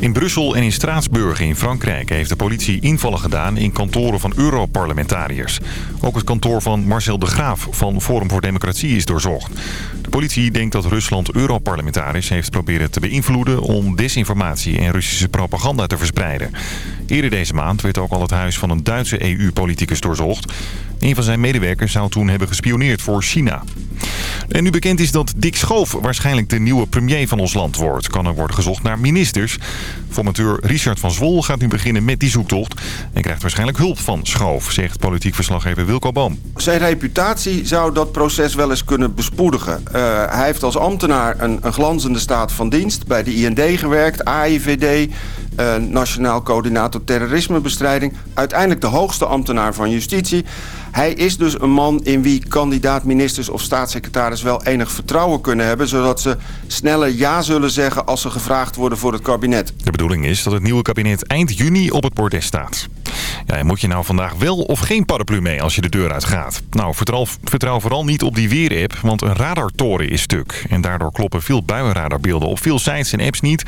In Brussel en in Straatsburg in Frankrijk heeft de politie invallen gedaan in kantoren van Europarlementariërs. Ook het kantoor van Marcel de Graaf van Forum voor Democratie is doorzocht. De politie denkt dat Rusland Europarlementariërs heeft proberen te beïnvloeden om desinformatie en Russische propaganda te verspreiden. Eerder deze maand werd ook al het huis van een Duitse EU-politicus doorzocht. Een van zijn medewerkers zou toen hebben gespioneerd voor China. En nu bekend is dat Dick Schoof waarschijnlijk de nieuwe premier van ons land wordt... kan er worden gezocht naar ministers. Formateur Richard van Zwol gaat nu beginnen met die zoektocht... en krijgt waarschijnlijk hulp van Schoof, zegt politiek verslaggever Wilco Boom. Zijn reputatie zou dat proces wel eens kunnen bespoedigen. Uh, hij heeft als ambtenaar een, een glanzende staat van dienst... bij de IND gewerkt, AIVD, uh, Nationaal Coördinator Terrorismebestrijding... uiteindelijk de hoogste ambtenaar van justitie... Hij is dus een man in wie kandidaat-ministers of staatssecretaris wel enig vertrouwen kunnen hebben... zodat ze sneller ja zullen zeggen als ze gevraagd worden voor het kabinet. De bedoeling is dat het nieuwe kabinet eind juni op het bordes staat. Ja, en moet je nou vandaag wel of geen paraplu mee als je de deur uitgaat? Nou, vertrouw, vertrouw vooral niet op die weerapp, want een radartoren is stuk. En daardoor kloppen veel buienradarbeelden op veel sites en apps niet.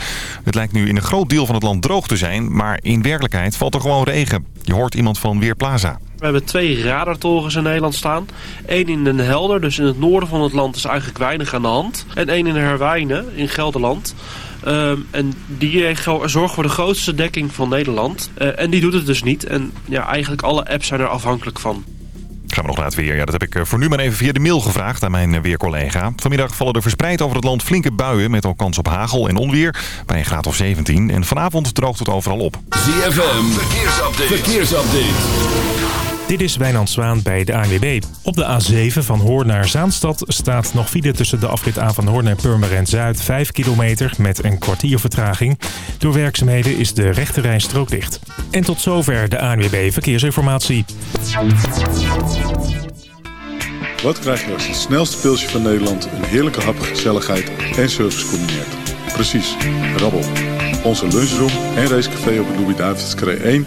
Het lijkt nu in een groot deel van het land droog te zijn, maar in werkelijkheid valt er gewoon regen. Je hoort iemand van Weerplaza. We hebben twee radartorens in Nederland staan. Eén in Den Helder, dus in het noorden van het land is eigenlijk weinig aan de hand. En één in Herwijnen, in Gelderland. Um, en die zorgt voor de grootste dekking van Nederland. Uh, en die doet het dus niet. En ja, eigenlijk alle apps zijn er afhankelijk van. Gaan we nog naar het weer. Ja, dat heb ik eh, voor nu maar even via de mail gevraagd aan mijn eh, weercollega. Vanmiddag vallen er verspreid over het land flinke buien... met al kans op hagel en onweer bij een graad of 17. En vanavond droogt het overal op. ZFM, verkeersupdate. verkeersupdate. Dit is Wijnand Zwaan bij de ANWB. Op de A7 van Hoorn naar Zaanstad staat nog file tussen de afrit A van Hoorn en Purmerend Zuid. 5 kilometer met een kwartier vertraging. Door werkzaamheden is de rechterrijstrook dicht. En tot zover de ANWB Verkeersinformatie. Wat krijg je als het snelste pilsje van Nederland... een heerlijke hap, gezelligheid en service combineert? Precies, rabbel. Onze lunchroom en racecafé op de Louis-David's 1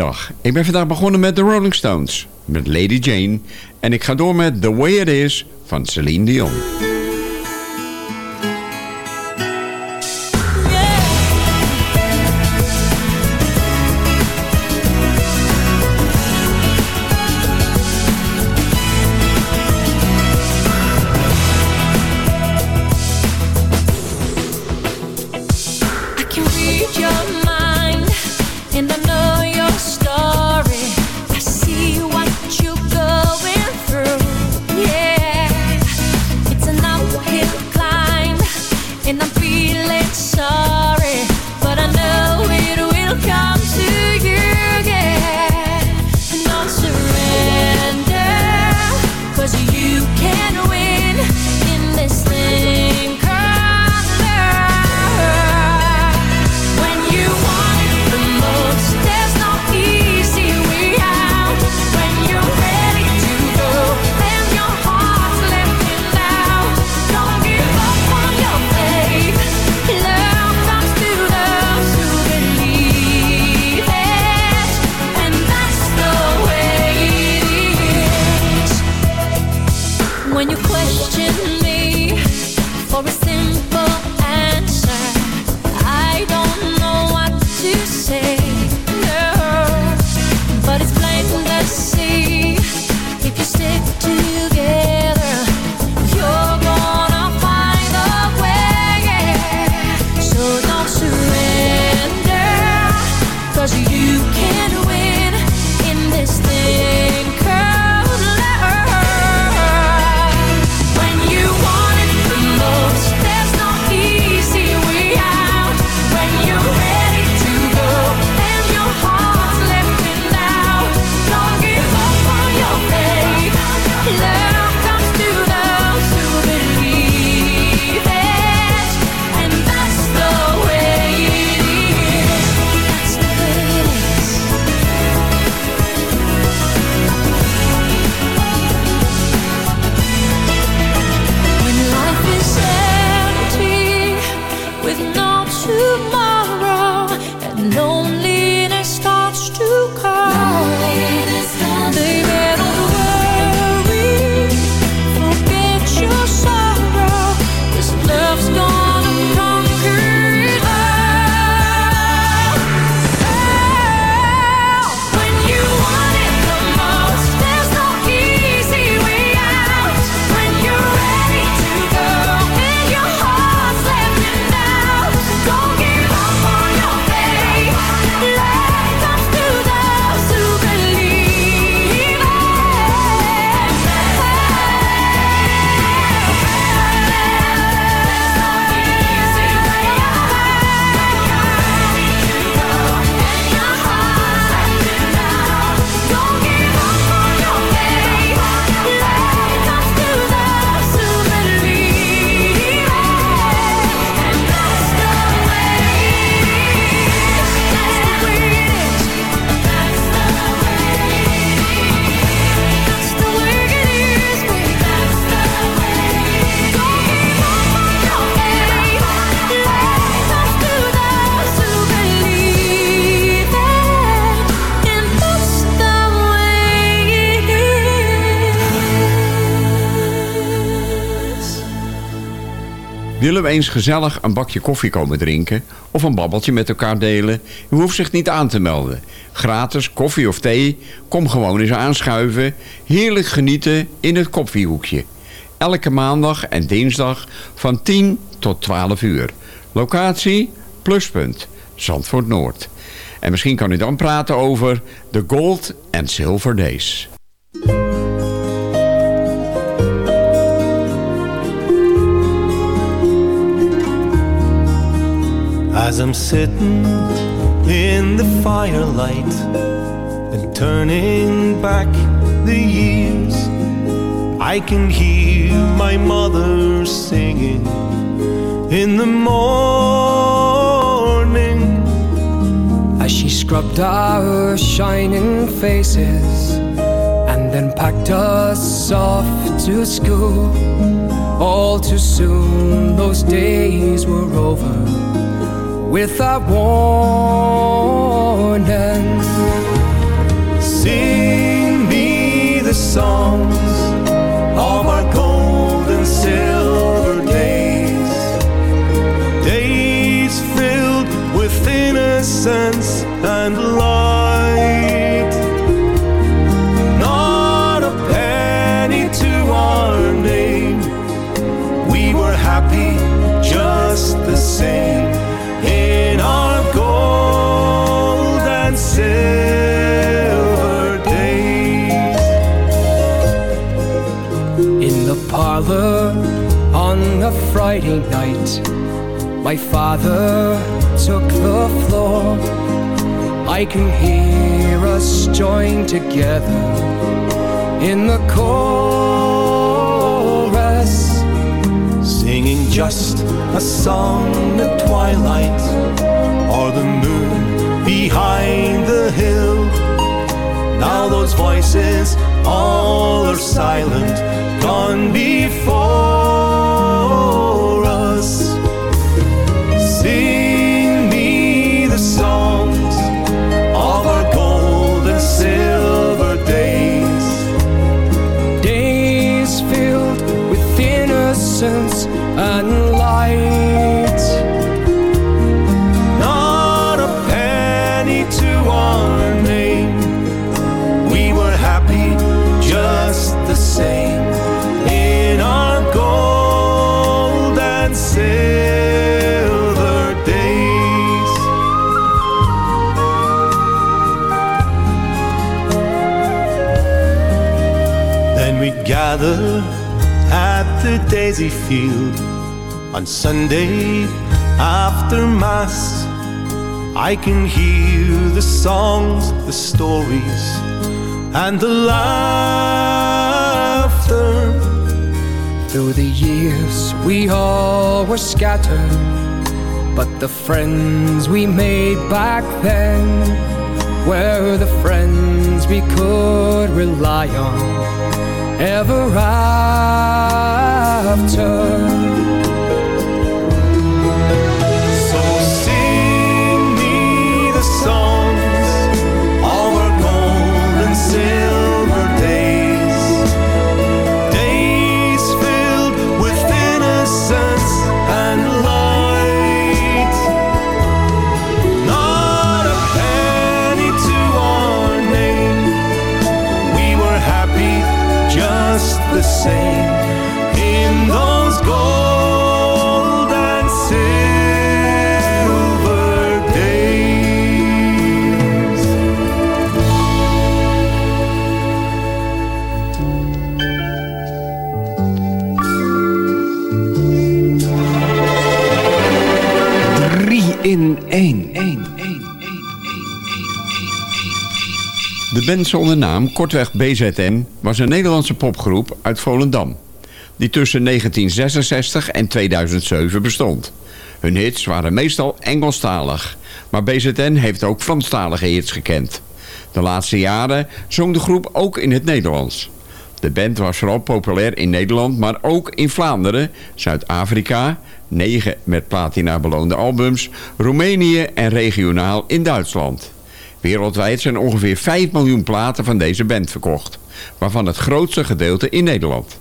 Goedemiddag, ik ben vandaag begonnen met The Rolling Stones, met Lady Jane... en ik ga door met The Way It Is van Celine Dion. it's sorry. We eens gezellig een bakje koffie komen drinken of een babbeltje met elkaar delen? U hoeft zich niet aan te melden. Gratis koffie of thee, kom gewoon eens aanschuiven. Heerlijk genieten in het koffiehoekje. Elke maandag en dinsdag van 10 tot 12 uur. Locatie Pluspunt, Zandvoort Noord. En misschien kan u dan praten over de Gold and Silver Days. As I'm sitting in the firelight and turning back the years, I can hear my mother singing in the morning. as she scrubbed our shining faces and then packed us off to school. All too soon, those days were over without warning. Sing me the songs of our gold and silver days. Days filled with innocence and light. Friday night, my father took the floor. I can hear us join together in the chorus. Singing just a song at twilight, or the moon behind the hill. Now those voices all are silent, gone before innocence and light. Not a penny to our name. We were happy just the same in our gold and silver days. Then we'd gather at the daisy field on Sunday after Mass. I can hear the songs, the stories, and the laughter. Through the years, we all were scattered, but the friends we made back then were the friends we could rely on ever after. Same in those gold and silver days. Drie in één. De band zonder naam, kortweg BZN, was een Nederlandse popgroep uit Volendam. Die tussen 1966 en 2007 bestond. Hun hits waren meestal Engelstalig. Maar BZN heeft ook Franstalige hits gekend. De laatste jaren zong de groep ook in het Nederlands. De band was vooral populair in Nederland, maar ook in Vlaanderen, Zuid-Afrika, negen met platina beloonde albums, Roemenië en regionaal in Duitsland. Wereldwijd zijn ongeveer 5 miljoen platen van deze band verkocht, waarvan het grootste gedeelte in Nederland.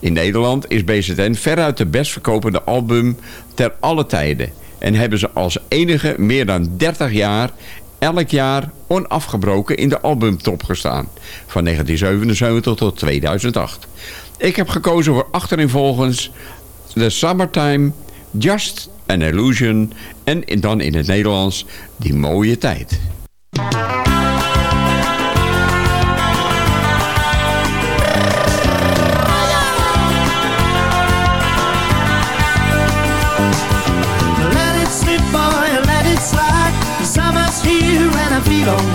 In Nederland is BZN veruit de best verkopende album ter alle tijden en hebben ze als enige meer dan 30 jaar elk jaar onafgebroken in de albumtop gestaan, van 1977 tot 2008. Ik heb gekozen voor achterinvolgens The Summertime, Just an Illusion en dan in het Nederlands Die Mooie Tijd. Let it slip, boy. Let it slide, summer's here and I feel alright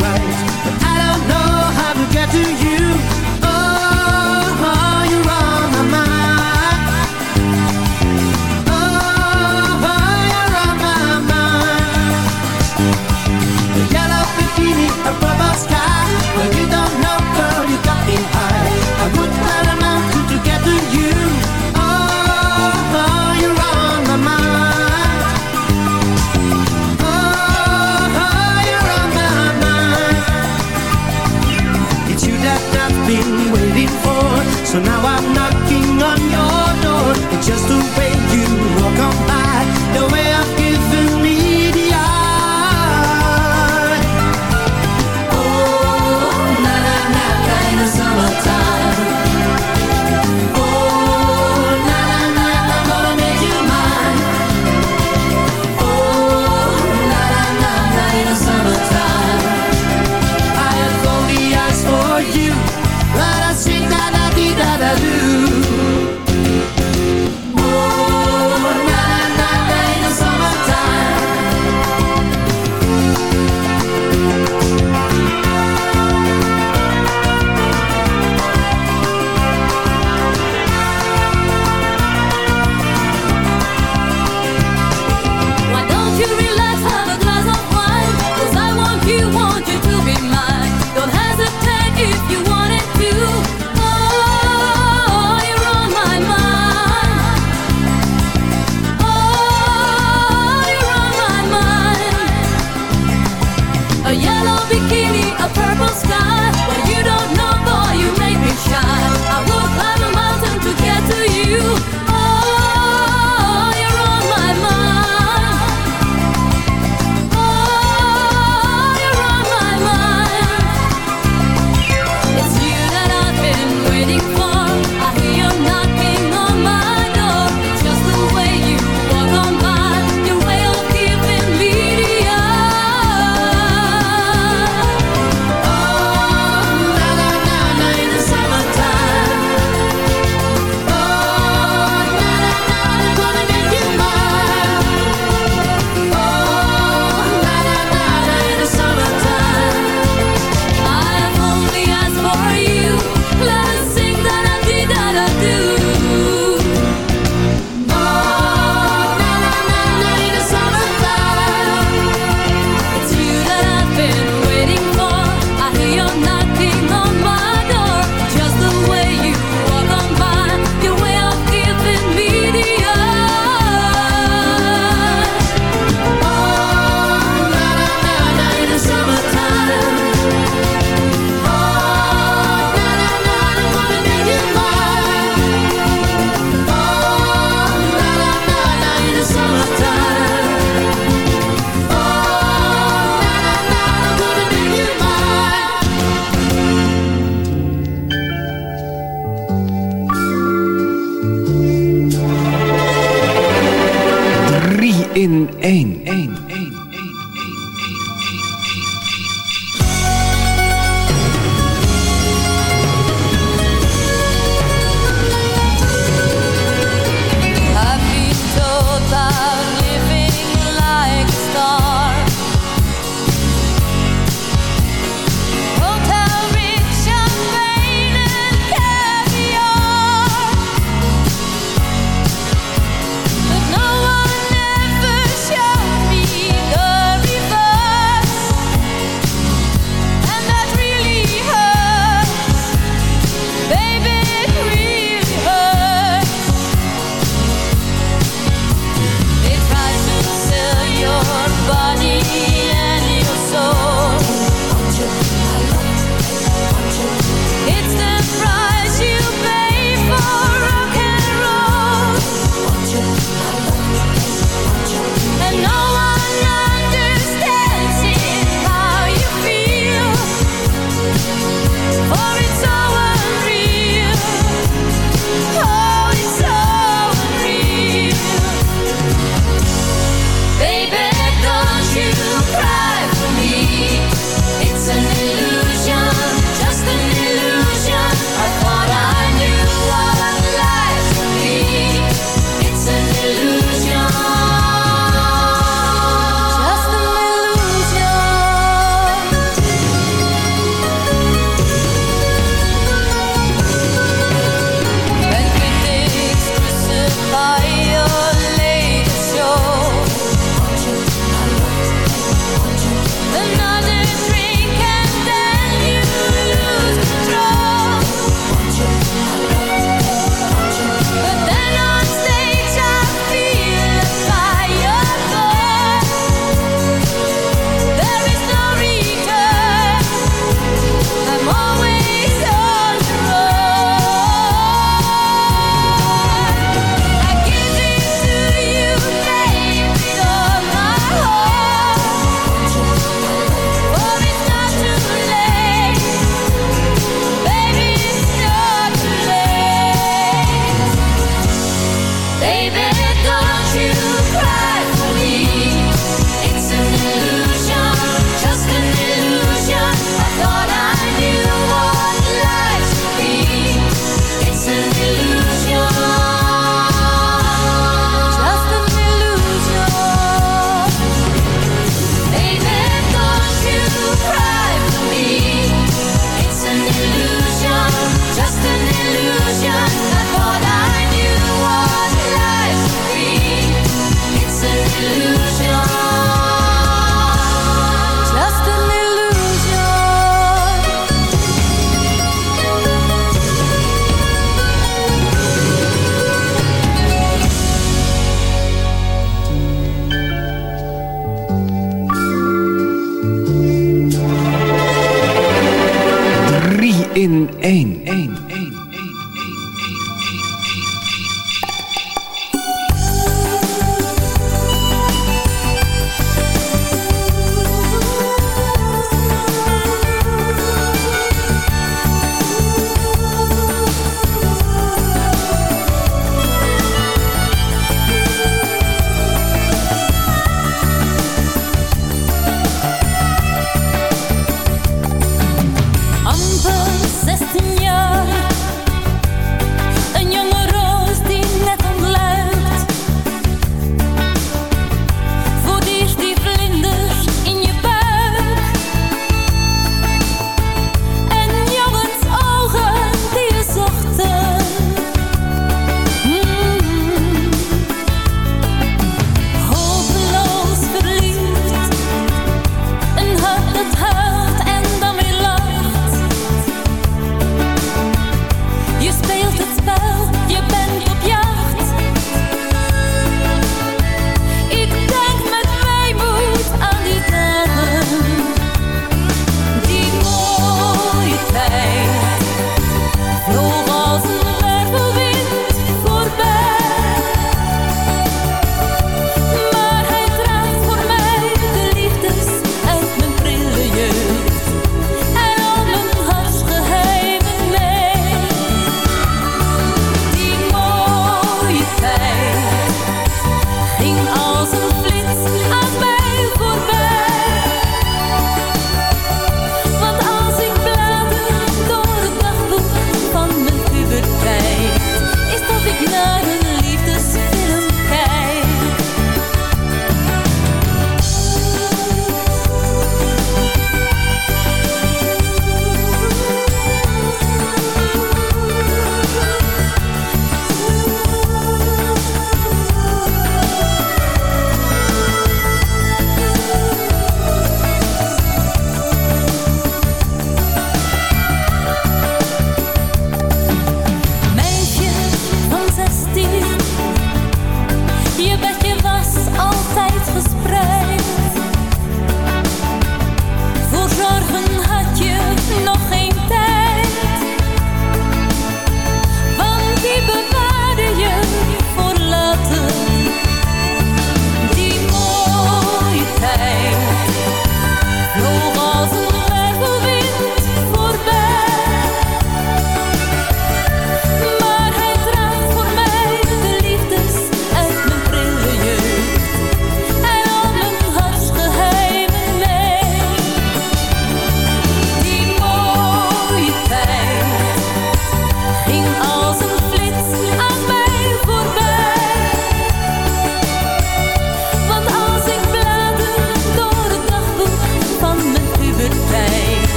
been waiting for. So now I'm knocking on your door, just to wait you walk on by, the way I.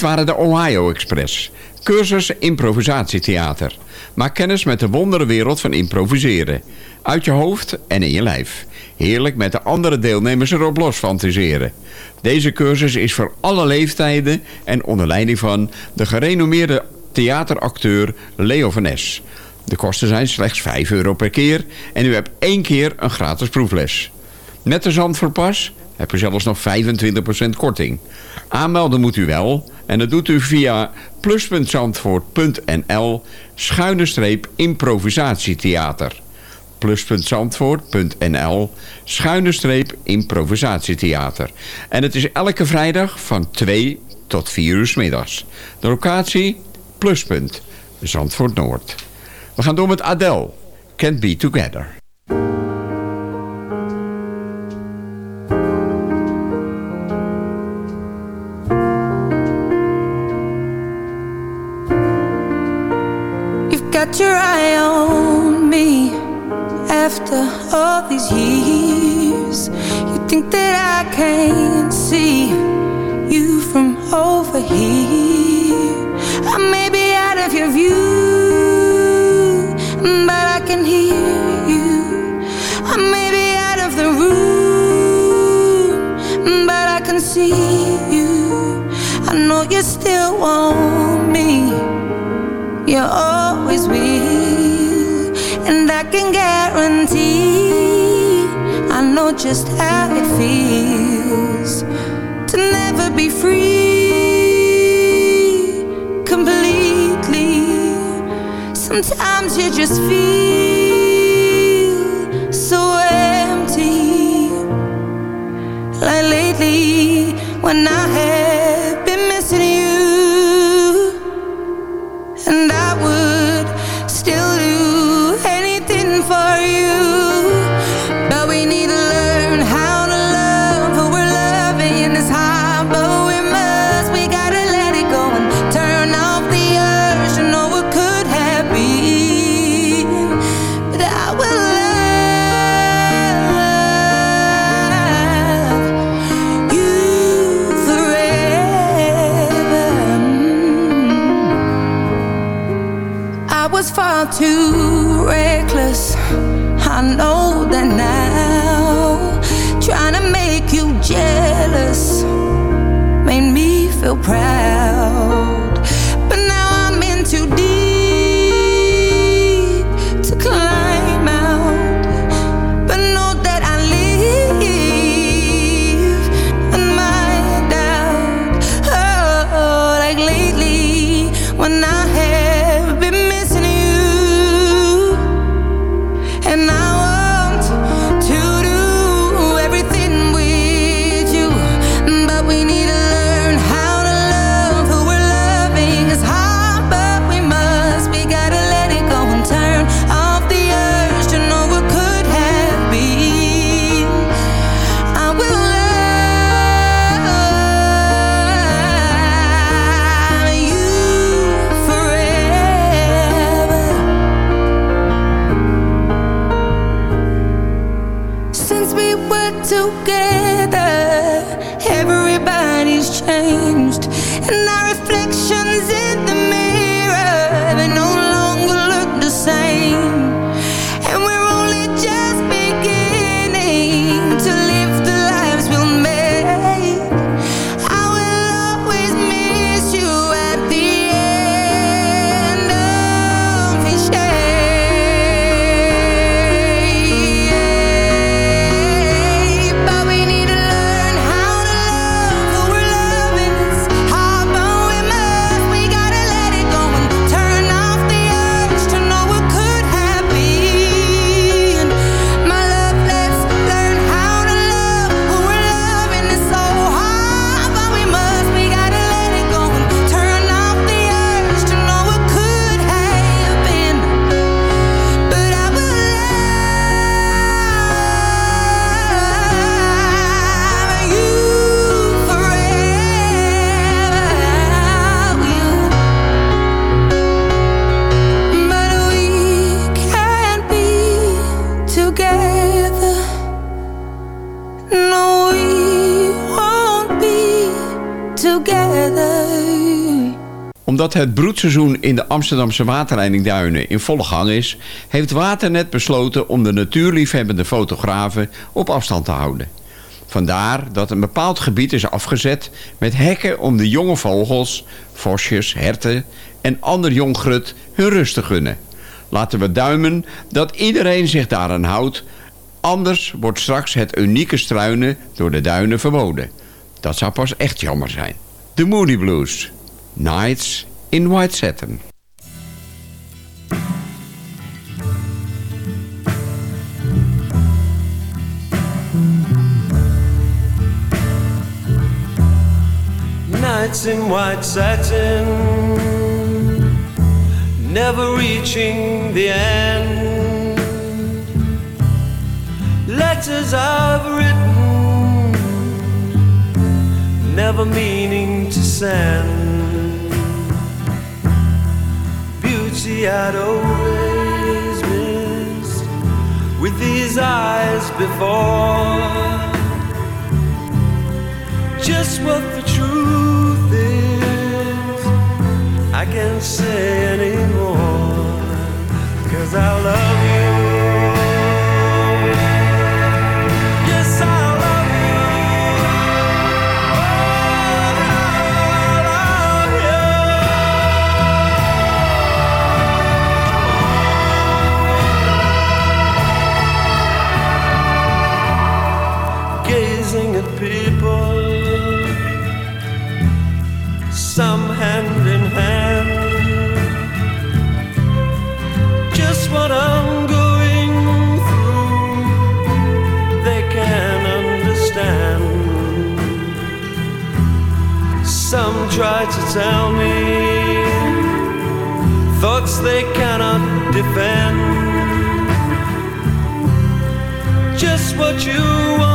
Dit waren de Ohio Express. Cursus improvisatietheater. Maak kennis met de wonderenwereld van improviseren. Uit je hoofd en in je lijf. Heerlijk met de andere deelnemers erop los fantaseren. Deze cursus is voor alle leeftijden en onder leiding van de gerenommeerde theateracteur Leo van Es. De kosten zijn slechts 5 euro per keer en u hebt één keer een gratis proefles. Met de Zandvoortpas heb je zelfs nog 25% korting. Aanmelden moet u wel en dat doet u via plus.zandvoort.nl schuine streep improvisatietheater. plus.zandvoort.nl schuine streep improvisatietheater. En het is elke vrijdag van 2 tot 4 uur 's middags. De locatie Pluspunt, Zandvoort Noord. We gaan door met Adele, Can't Be Together. After all these years. You think that I can't see you from over here. I may be out of your view, but I can hear you. I may be out of the room, but I can see you. I know you still want me. You're always with and I can guarantee I know just how it feels to never be free completely. Sometimes you just feel so empty. Like lately, when I have too reckless. I know that now. Trying to make you jealous made me feel proud. Het broedseizoen in de Amsterdamse waterleidingduinen in volle gang is... heeft Waternet besloten om de natuurliefhebbende fotografen op afstand te houden. Vandaar dat een bepaald gebied is afgezet met hekken om de jonge vogels, vosjes, herten en ander jong grut hun rust te gunnen. Laten we duimen dat iedereen zich daaraan houdt, anders wordt straks het unieke struinen door de duinen verboden. Dat zou pas echt jammer zijn. De Moody Blues. Nights in White Satin. Nights in white satin, never reaching the end. Letters I've written, never meaning to send. I'd always missed with these eyes before just what the truth is. I can't say anymore, cause I love you. Tell me thoughts they cannot defend. Just what you want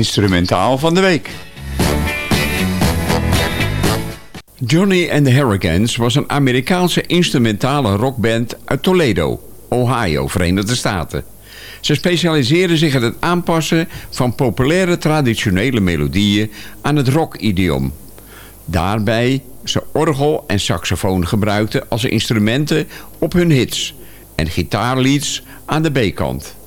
instrumentaal van de week. Johnny and the Hurricanes was een Amerikaanse instrumentale rockband uit Toledo, Ohio, Verenigde Staten. Ze specialiseerden zich in het aanpassen van populaire traditionele melodieën aan het rock-idioom. Daarbij ze orgel en saxofoon gebruikten als instrumenten op hun hits en gitaarleads aan de B-kant.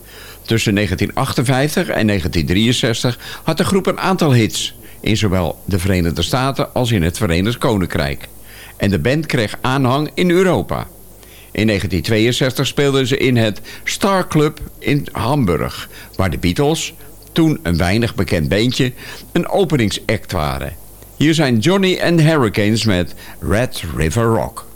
Tussen 1958 en 1963 had de groep een aantal hits in zowel de Verenigde Staten als in het Verenigd Koninkrijk. En de band kreeg aanhang in Europa. In 1962 speelden ze in het Star Club in Hamburg, waar de Beatles, toen een weinig bekend beentje, een openingsact waren. Hier zijn Johnny and the Hurricanes met Red River Rock.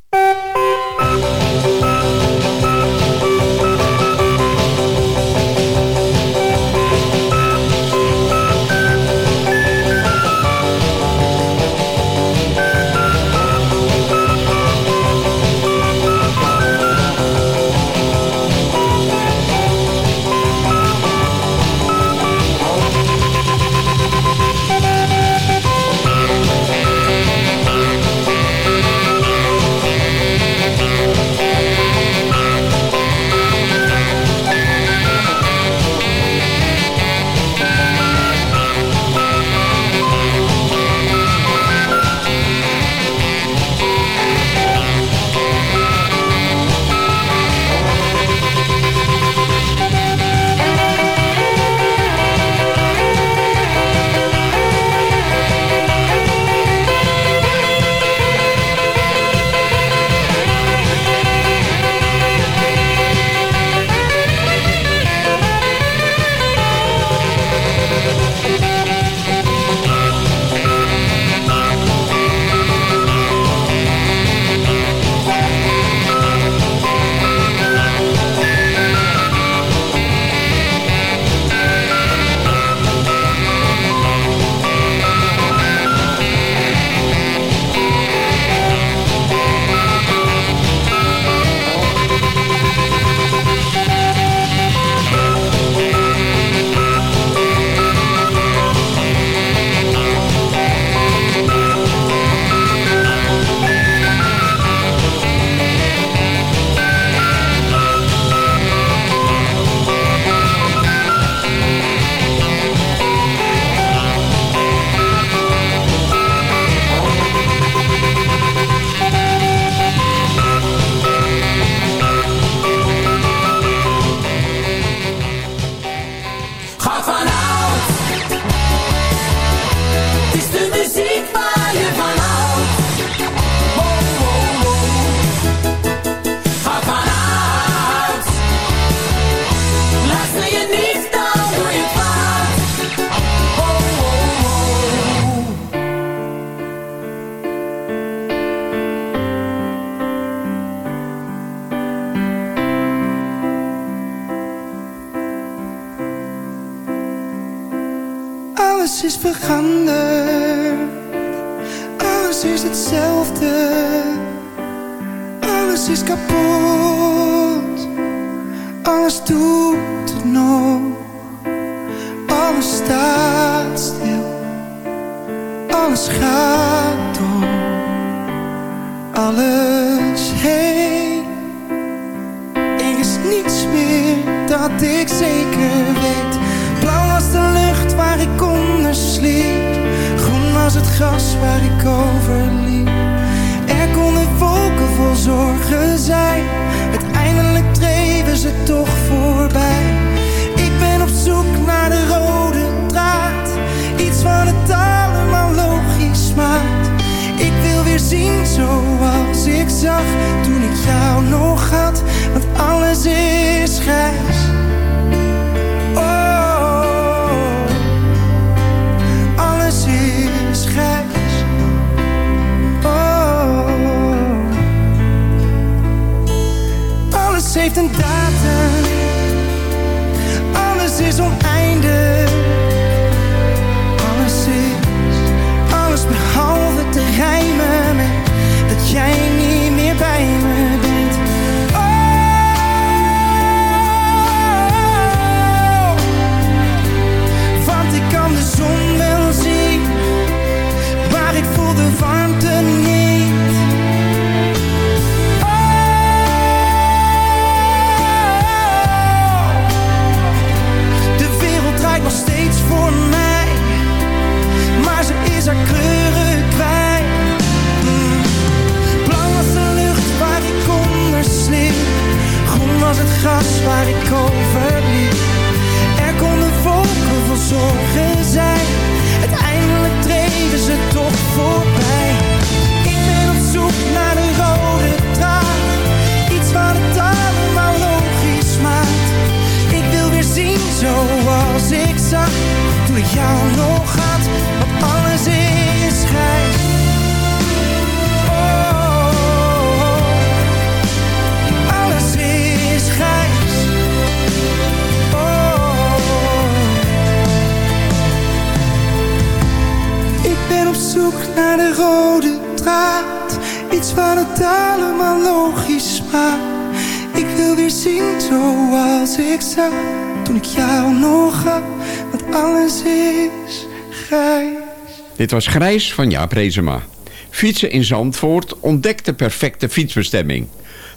Dit was Grijs van Jaap Rezema. Fietsen in Zandvoort ontdekt de perfecte fietsbestemming.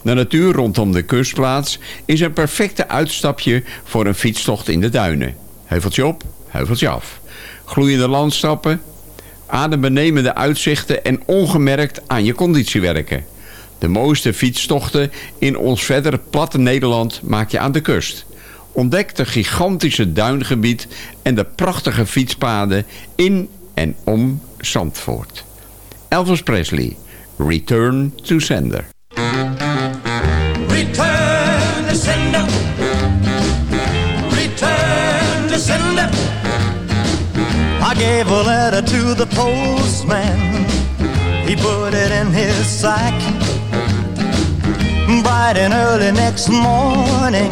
De natuur rondom de kustplaats is een perfecte uitstapje voor een fietstocht in de duinen. Heuveltje op, heuveltje af. Gloeiende landstappen, adembenemende uitzichten en ongemerkt aan je conditie werken. De mooiste fietstochten in ons verder platte Nederland maak je aan de kust. Ontdek de gigantische duingebied en de prachtige fietspaden in en om Zandvoort. Elvis Presley, Return to Sender. Return to sender. Return to sender. I gave a letter to the postman. He put it in his sack. Bright and early next morning,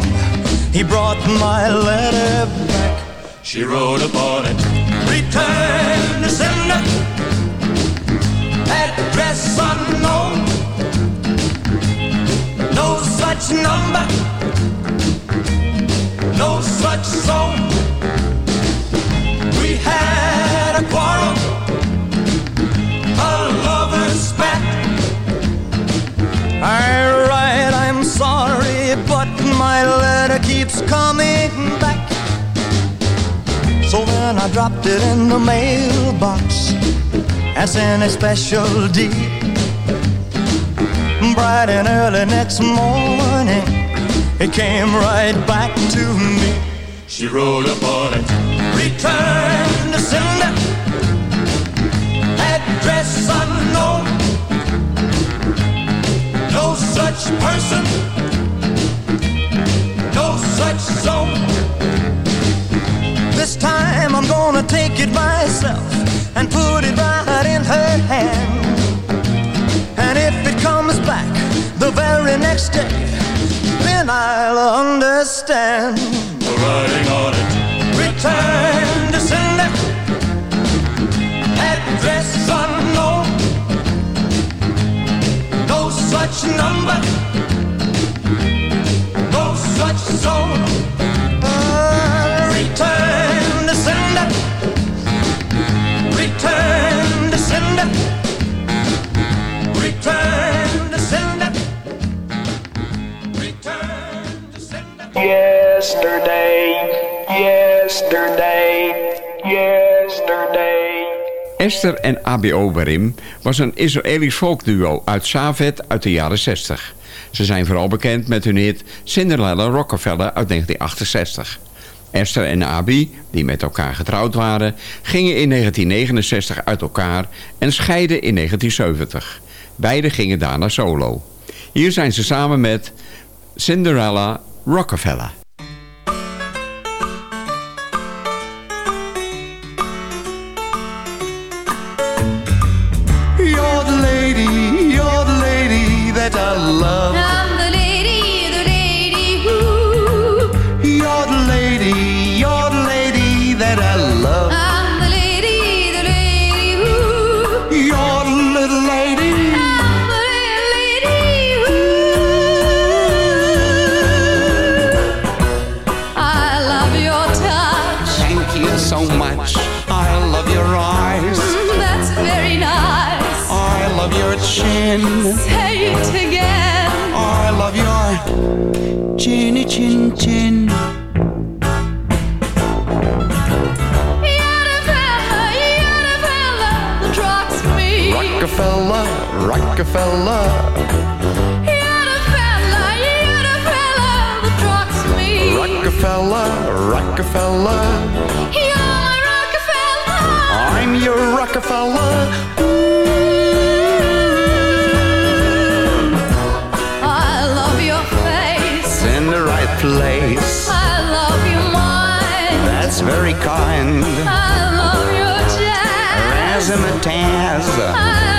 he brought my letter back. She wrote upon it. Return to sender. Address unknown. No such number. No such zone. We had a quarrel. A lover's spat. I write, I'm sorry, but my letter keeps coming back. So then I dropped it in the mailbox as in a special deed. Bright and early next morning, it came right back to me. She wrote upon it, return to sender, address unknown. No such person, no such zone. Time I'm gonna take it myself and put it right in her hand. And if it comes back the very next day, then I'll understand. The writing on it. Return to sender. Address unknown. No such number. No such zone. Yesterday, yesterday. Esther en ABO Barim was een Israëlisch folkduo uit Savet uit de jaren 60. Ze zijn vooral bekend met hun hit Cinderella Rockefeller uit 1968. Esther en Abi, die met elkaar getrouwd waren, gingen in 1969 uit elkaar en scheiden in 1970. Beiden gingen daarna solo. Hier zijn ze samen met Cinderella Rockefeller. Me. Rockefeller, Rockefeller. You're my Rockefeller. I'm your Rockefeller. I love your face. It's in the right place. I love your mind. That's very kind. I love your jazz. Razzmatazz. I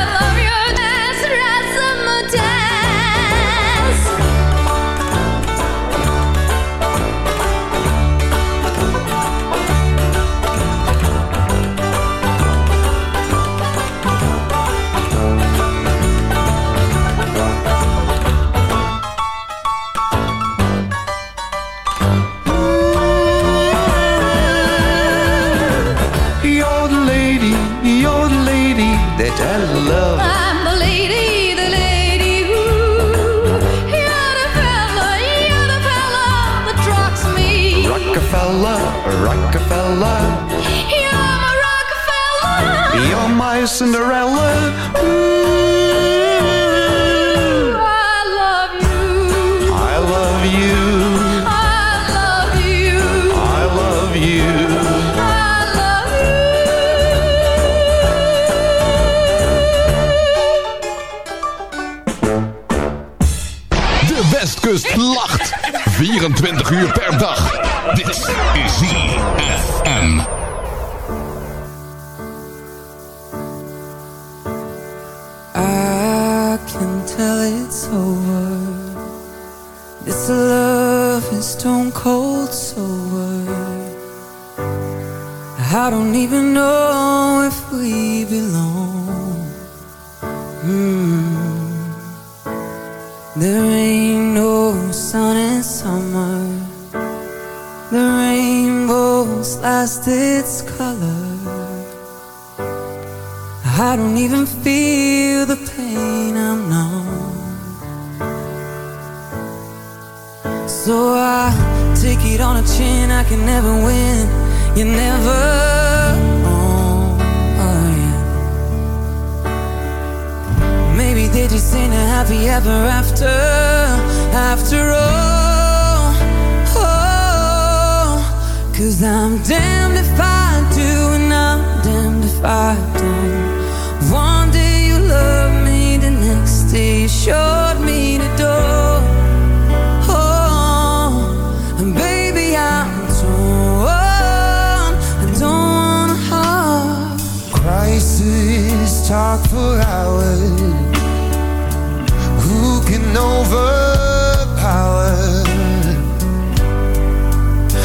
Cinderella. Pain I'm numb. So I take it on a chin, I can never win. You never wrong. Oh, yeah. Maybe they just ain't a happy ever after. After all, oh, cause I'm damned if I do and I'm damned if I don't. You showed me the door. Oh, and baby, I'm torn. Talk for hours. Who can overpower?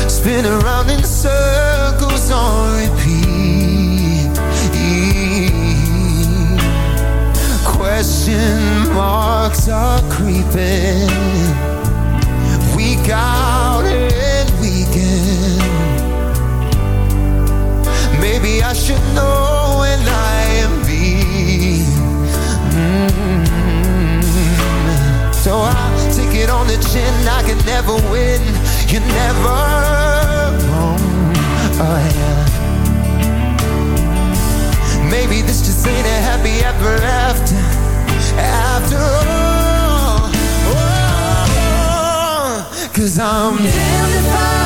Spin around in circles Question marks are creeping. Week out and weekend. Maybe I should know when I am being. Mm. So I take it on the chin. I can never win. You never wrong. Oh yeah. Maybe this just ain't a happy ever after. After all. Oh, oh, oh, Cause I'm damned if I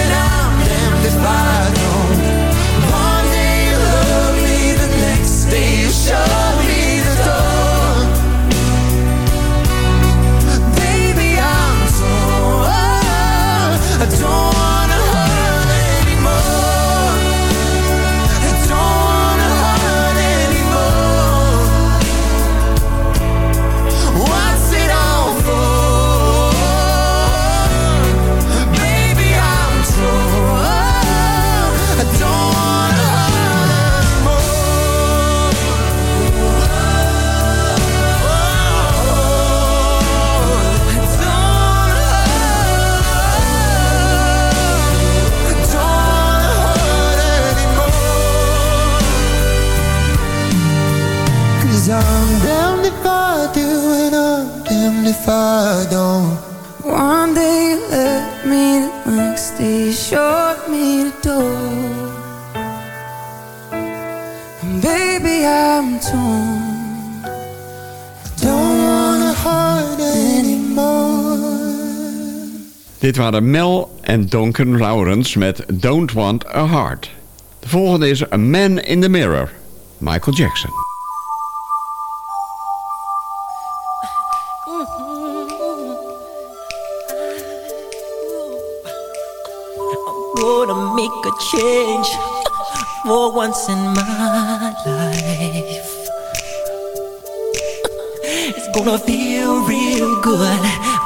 and I'm damned if I don't. One day you love me, the next day you show Dit waren Mel en Duncan Laurence met Don't Want a Heart. De volgende is A Man in the Mirror, Michael Jackson. Gonna make a change for once in my life. It's gonna feel real good.